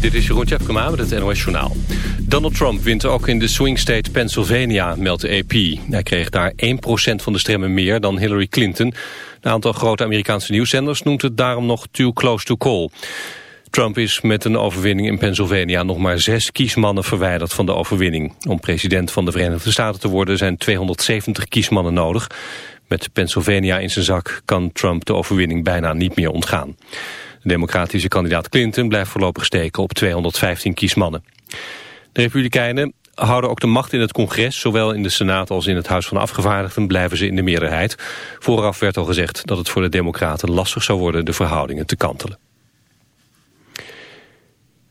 Dit is Jeroen Tjepkema met het NOS Journaal. Donald Trump wint ook in de swing state Pennsylvania, meldt de AP. Hij kreeg daar 1% van de stemmen meer dan Hillary Clinton. Een aantal grote Amerikaanse nieuwszenders noemt het daarom nog too close to call. Trump is met een overwinning in Pennsylvania nog maar zes kiesmannen verwijderd van de overwinning. Om president van de Verenigde Staten te worden zijn 270 kiesmannen nodig. Met Pennsylvania in zijn zak kan Trump de overwinning bijna niet meer ontgaan. De democratische kandidaat Clinton blijft voorlopig steken op 215 kiesmannen. De Republikeinen houden ook de macht in het congres. Zowel in de Senaat als in het Huis van Afgevaardigden blijven ze in de meerderheid. Vooraf werd al gezegd dat het voor de democraten lastig zou worden de verhoudingen te kantelen.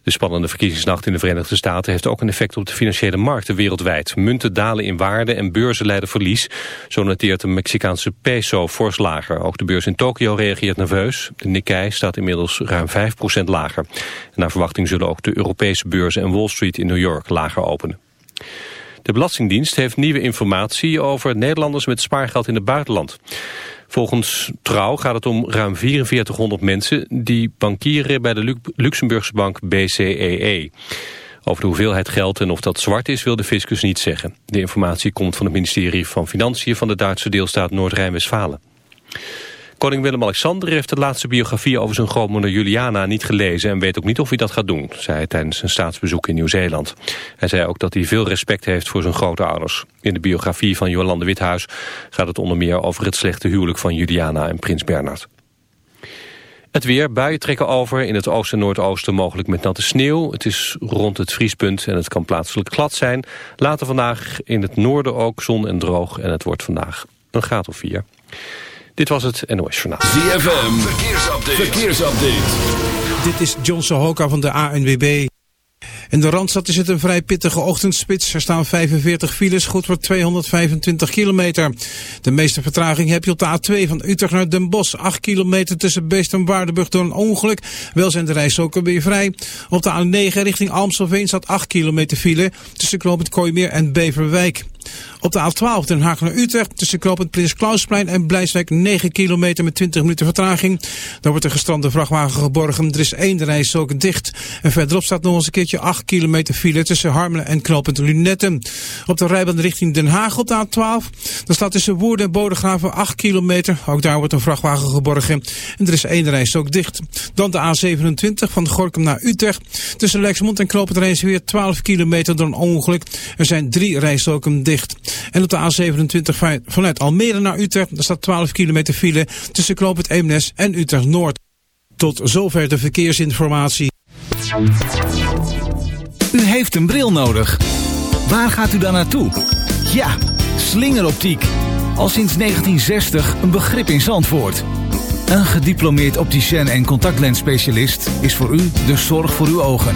De spannende verkiezingsnacht in de Verenigde Staten heeft ook een effect op de financiële markten wereldwijd. Munten dalen in waarde en beurzen leiden verlies. Zo noteert de Mexicaanse peso fors lager. Ook de beurs in Tokio reageert nerveus. De Nikkei staat inmiddels ruim 5% lager. En naar verwachting zullen ook de Europese beurzen en Wall Street in New York lager openen. De Belastingdienst heeft nieuwe informatie over Nederlanders met spaargeld in het buitenland. Volgens Trouw gaat het om ruim 4400 mensen die bankieren bij de Luxemburgse bank BCEE. E. Over de hoeveelheid geld en of dat zwart is wil de fiscus niet zeggen. De informatie komt van het ministerie van Financiën van de Duitse deelstaat Noord-Rijn-Westfalen. Koning Willem-Alexander heeft de laatste biografie over zijn grootmoeder Juliana niet gelezen en weet ook niet of hij dat gaat doen, zei hij tijdens een staatsbezoek in Nieuw-Zeeland. Hij zei ook dat hij veel respect heeft voor zijn grootouders. In de biografie van Jolande Withuis gaat het onder meer over het slechte huwelijk van Juliana en prins Bernard. Het weer, buien trekken over, in het oosten en noordoosten mogelijk met natte sneeuw. Het is rond het vriespunt en het kan plaatselijk glad zijn. Later vandaag in het noorden ook zon en droog en het wordt vandaag een graad of vier. Dit was het NOS Journaal. ZFM, verkeersupdate. verkeersupdate. Dit is John Sohoka van de ANWB. In de Randstad is het een vrij pittige ochtendspits. Er staan 45 files, goed voor 225 kilometer. De meeste vertraging heb je op de A2 van Utrecht naar Den Bosch. 8 kilometer tussen Beest en Waardenburg door een ongeluk. Wel zijn de rijstroken weer vrij. Op de A9 richting Amstelveen staat 8 kilometer file tussen Knoopend Kooimeer en Beverwijk. Op de A12 Den Haag naar Utrecht tussen knooppunt Prins Klausplein en Blijswijk 9 kilometer met 20 minuten vertraging. Daar wordt een gestrande vrachtwagen geborgen. Er is één reis ook dicht. En verderop staat nog eens een keertje 8 kilometer file tussen Harmelen en knooppunt Lunetten. Op de rijbaan richting Den Haag op de A12. Daar staat tussen Woerden en Bodegraven 8 kilometer. Ook daar wordt een vrachtwagen geborgen. En er is één reis ook dicht. Dan de A27 van Gorkum naar Utrecht. Tussen Lexmond en knooppunt weer 12 kilometer door een ongeluk. Er zijn drie rijstroken dicht. En op de A27 vanuit Almere naar Utrecht, daar staat 12 kilometer file tussen Knoop Eemnes en Utrecht Noord. Tot zover de verkeersinformatie. U heeft een bril nodig. Waar gaat u dan naartoe? Ja, slingeroptiek. Al sinds 1960 een begrip in Zandvoort. Een gediplomeerd opticien en contactlensspecialist is voor u de zorg voor uw ogen.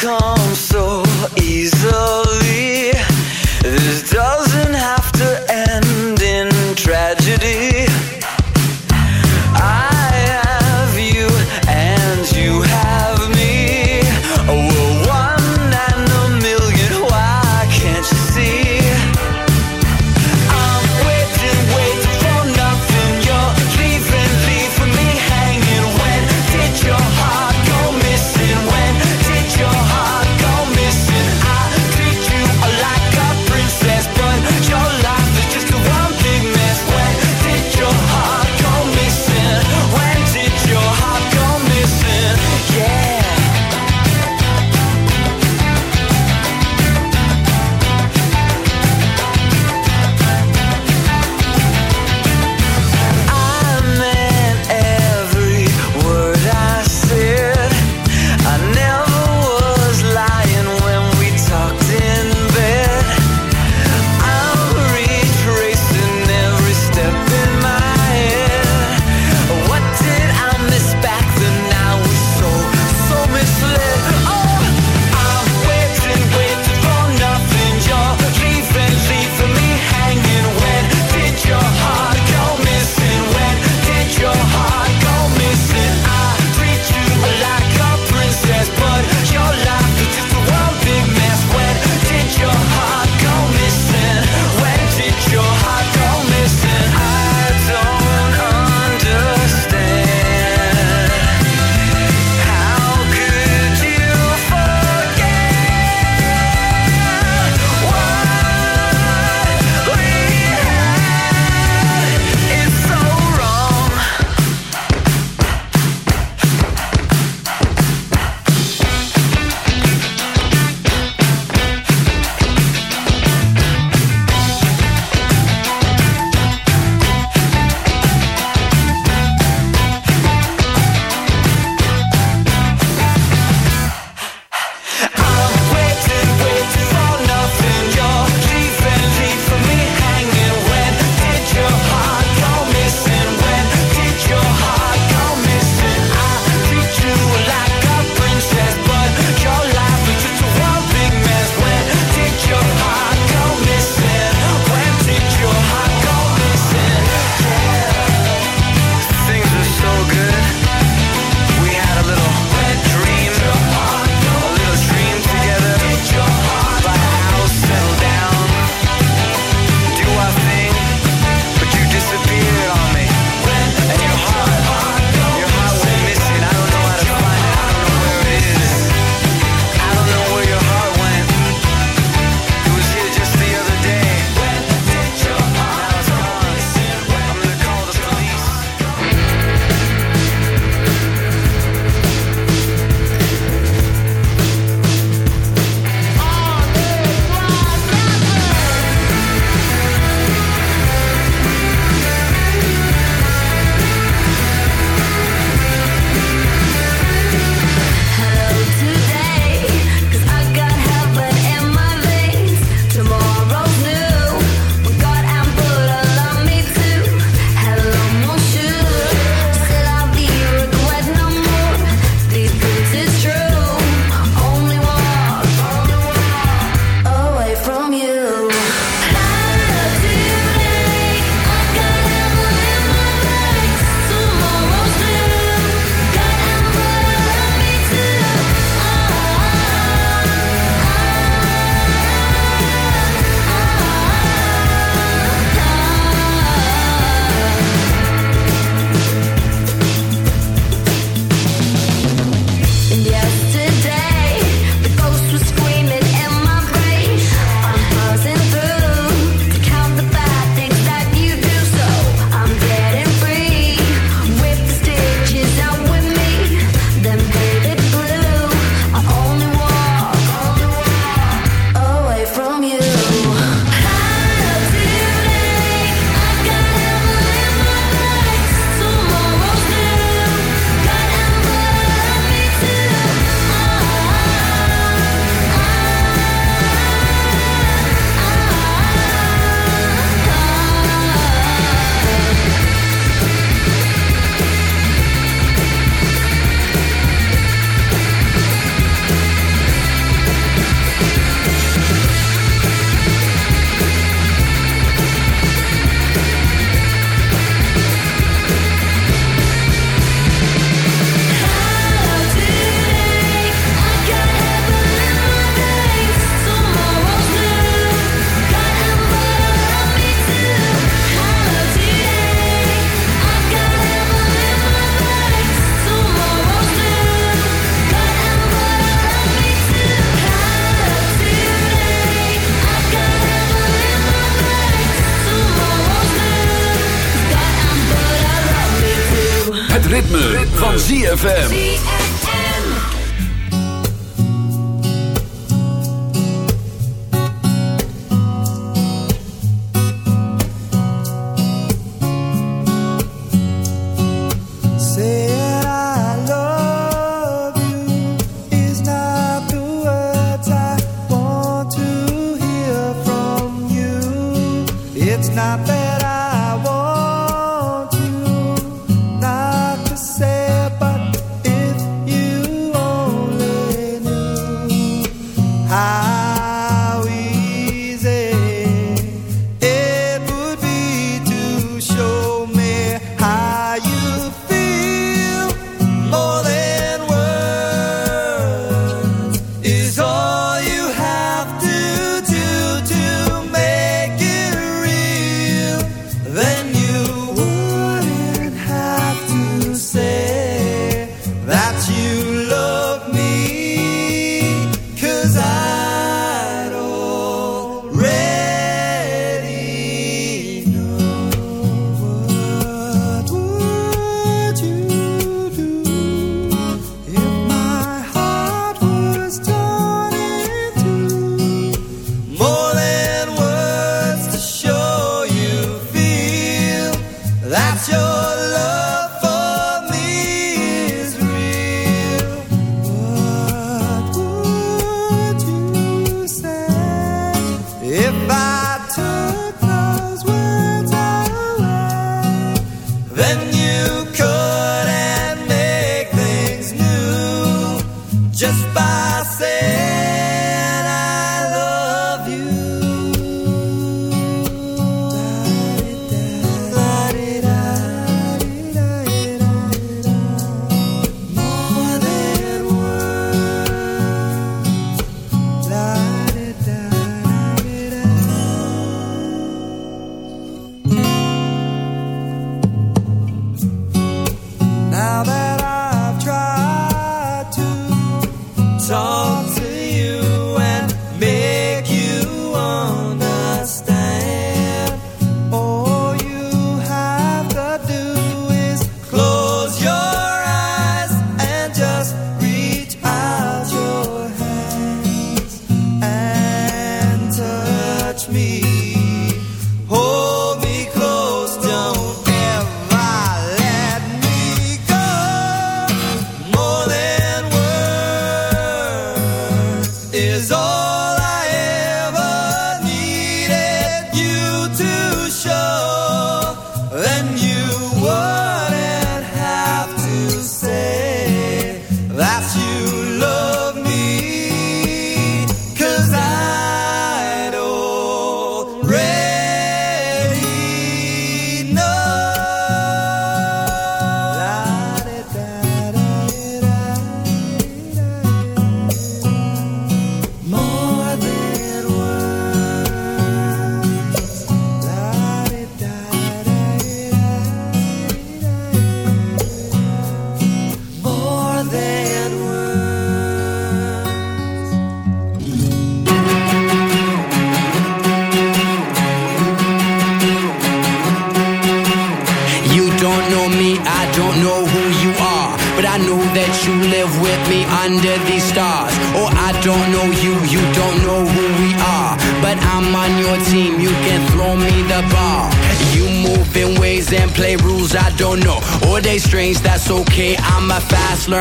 Come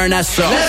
international.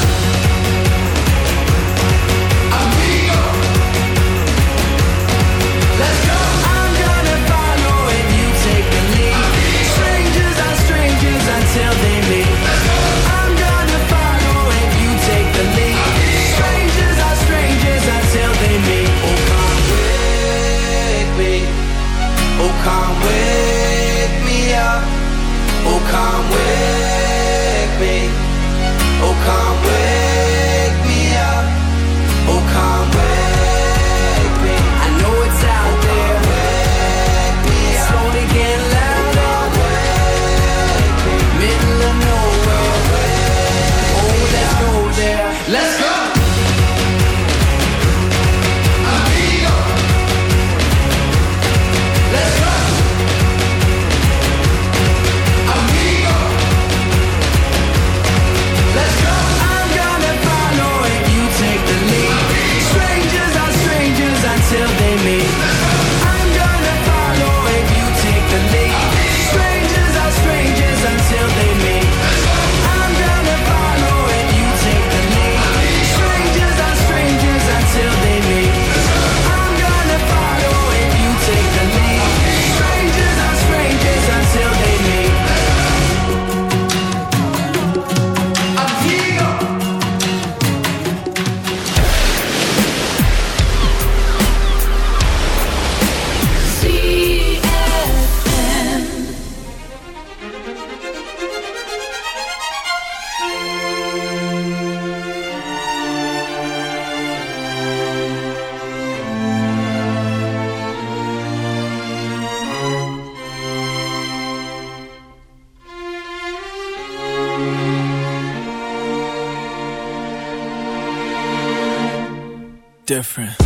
Different.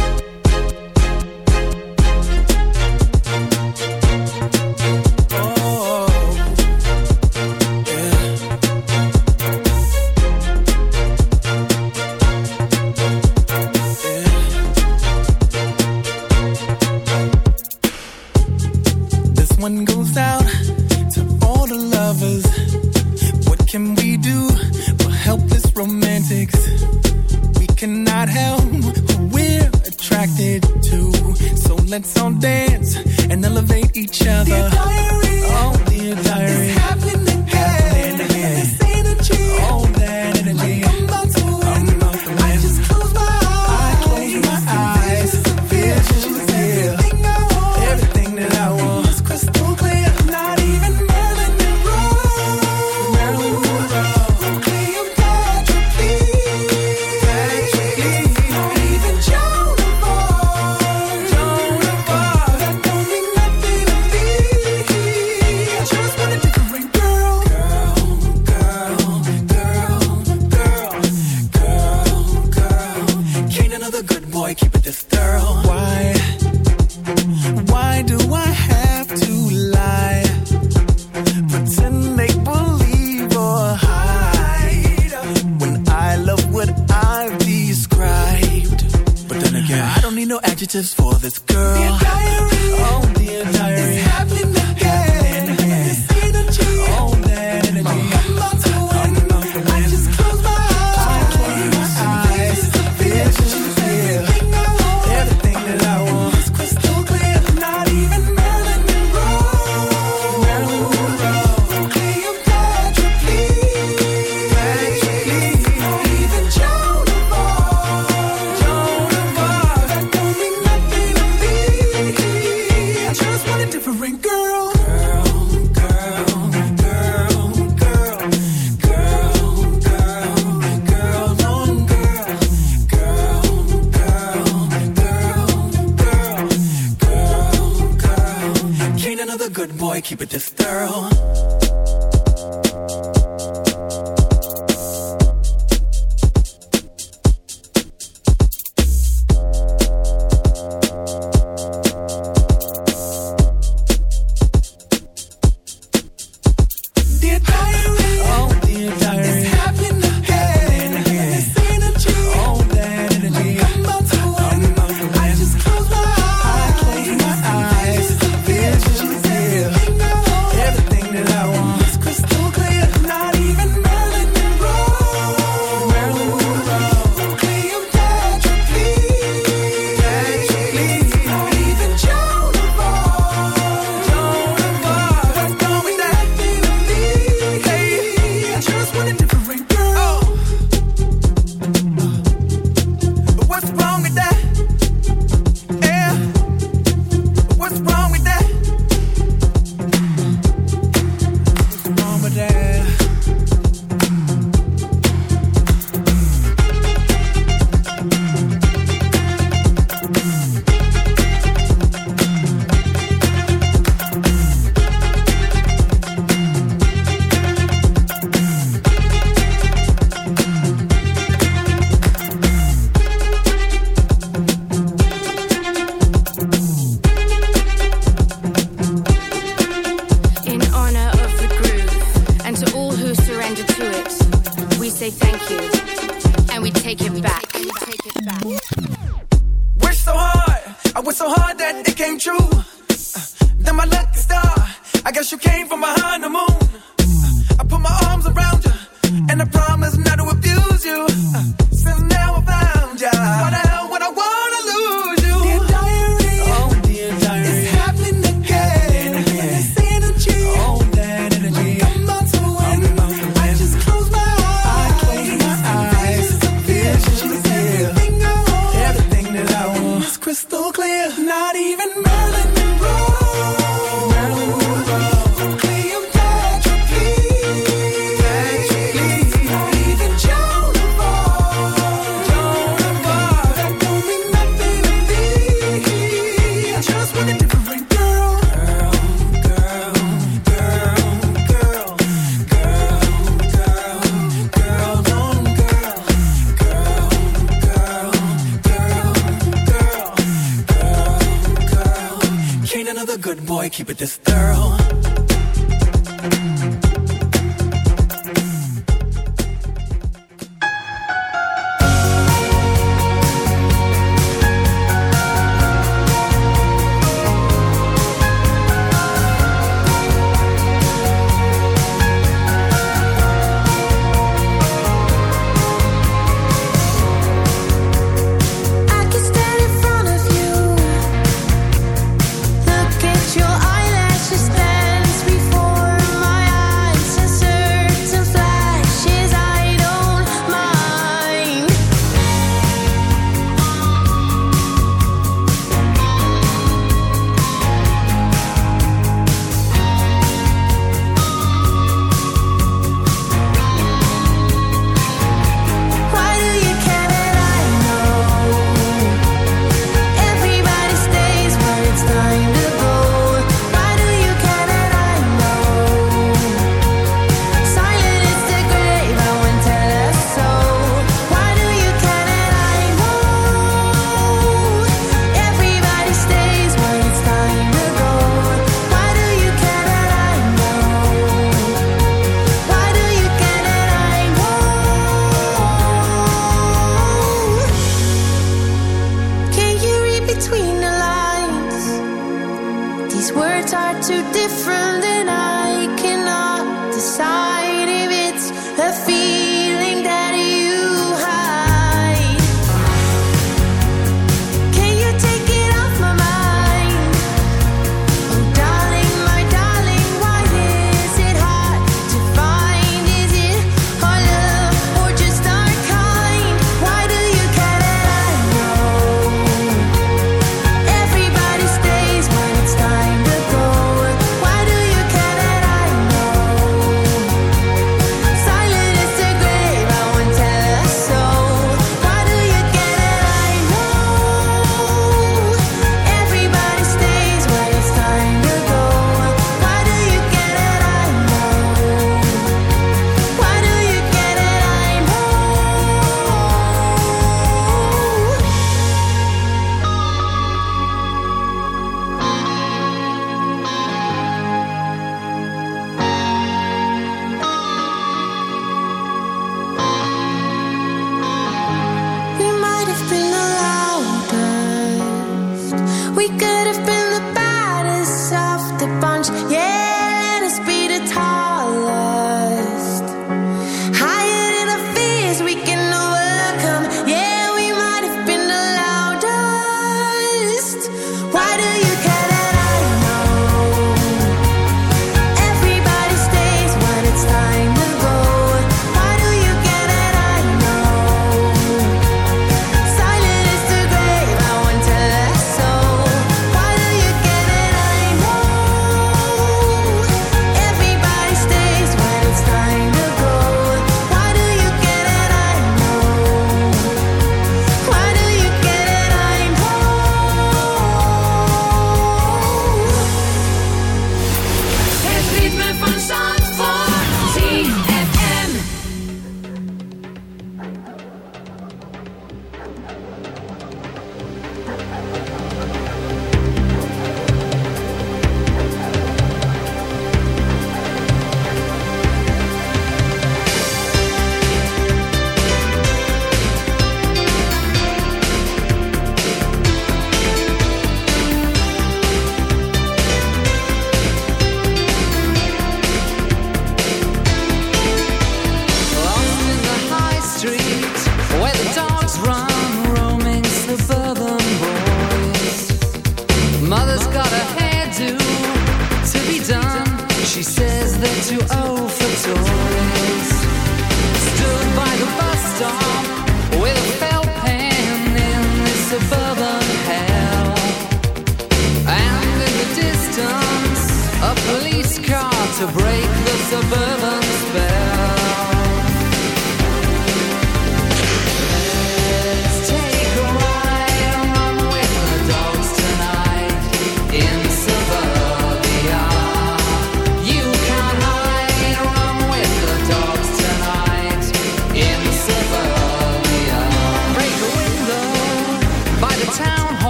Another good boy, keep it this thorough.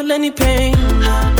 kill any pain.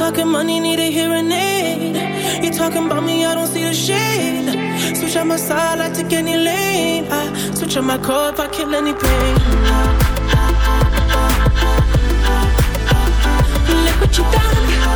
talking money, need a hearing aid. You talking about me, I don't see the shade. Switch out my side, I take any lane. I switch out my core if I kill any pain. Look what you done.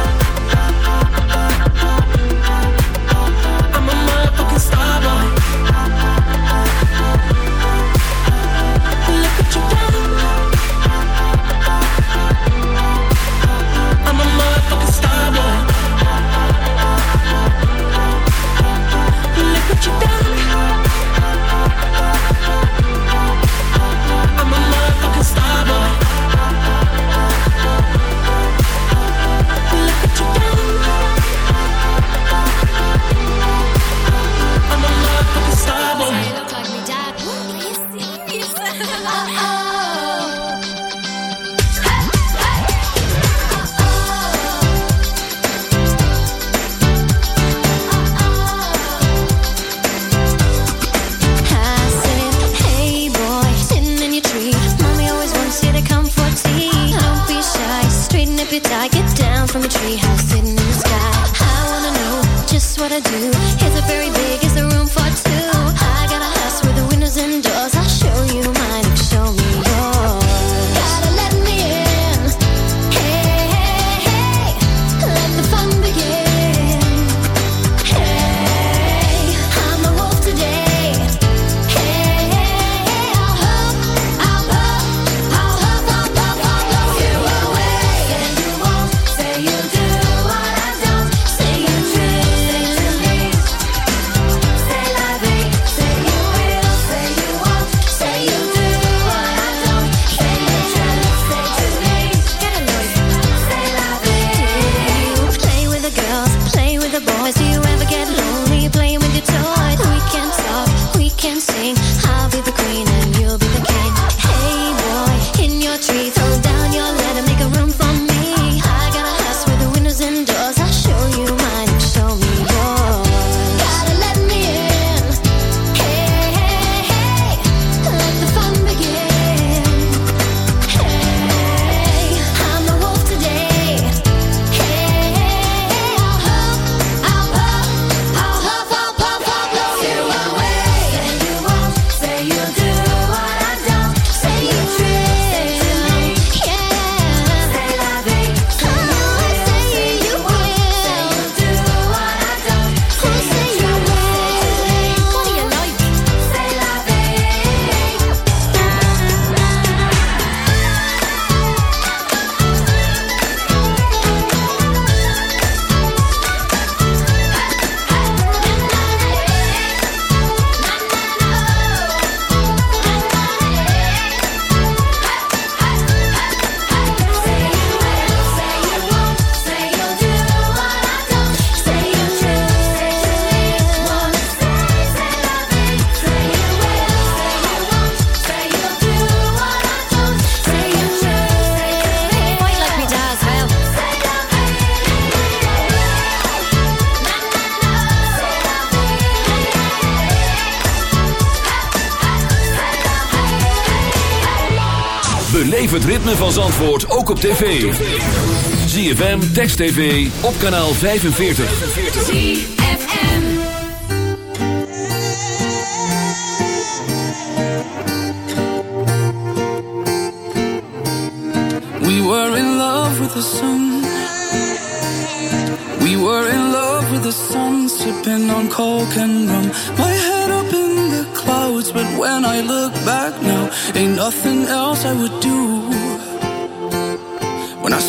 Van Zandvoort ook op tv. ZFM, Text TV, op kanaal 45. We were in love with the sun. We were in love with the sun, sipping on coke and rum. My head up in the clouds, but when I look back now, ain't nothing else I would do.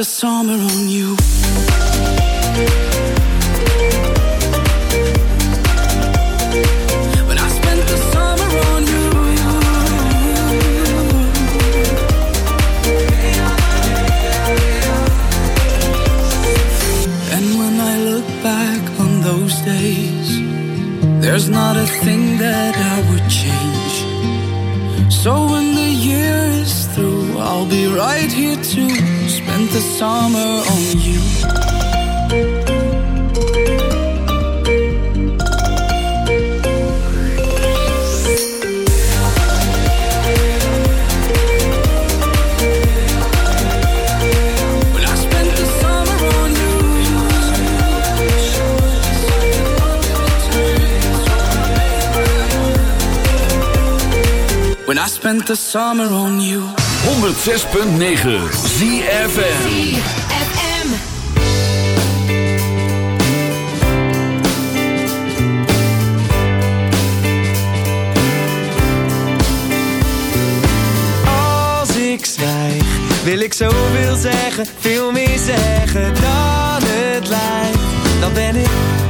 The summer on you. The summer on you. 106.9 ZFM. Als ik zwijg, wil ik zoveel zeggen, veel meer zeggen dan het lijkt. Dan ben ik.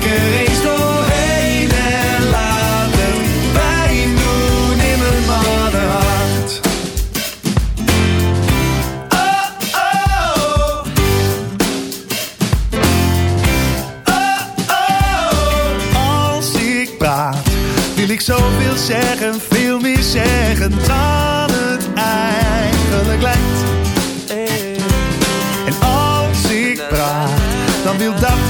prik er eens doorheen en laat het pijn doen in mijn mannenhart. Oh, oh. Als ik praat, wil ik zoveel zeggen, veel meer zeggen dan het eigenlijk lijkt. En als ik praat, dan wil dat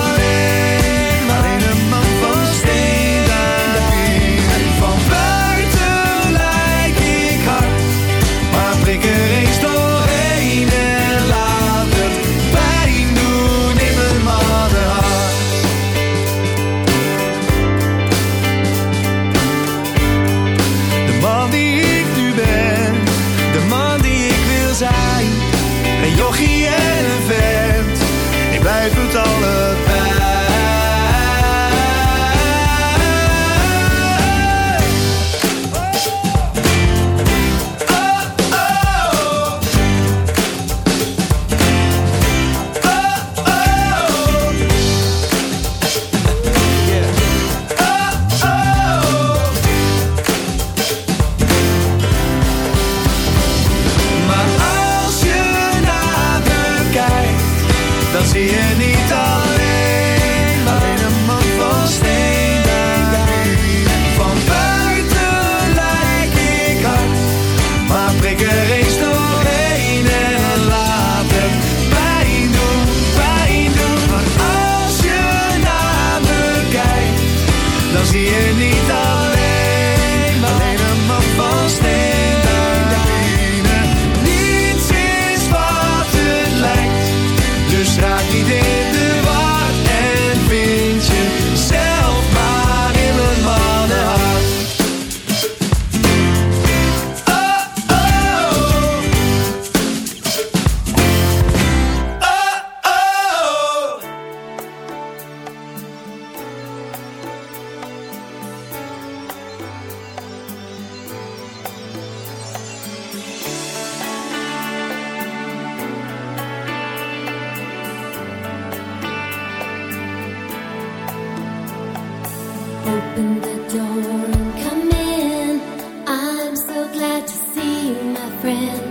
friend.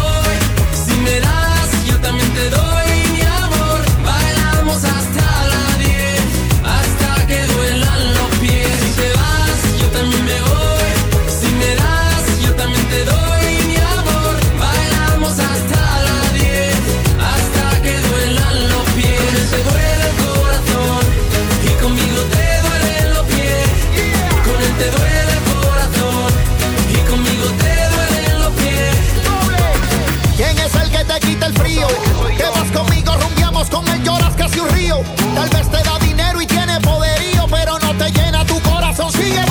quita el frío. Te vas conmigo, rumbiamos con él, lloras casi un río. Tal vez te da dinero y tiene poderío, pero no te llena tu corazón. Sigue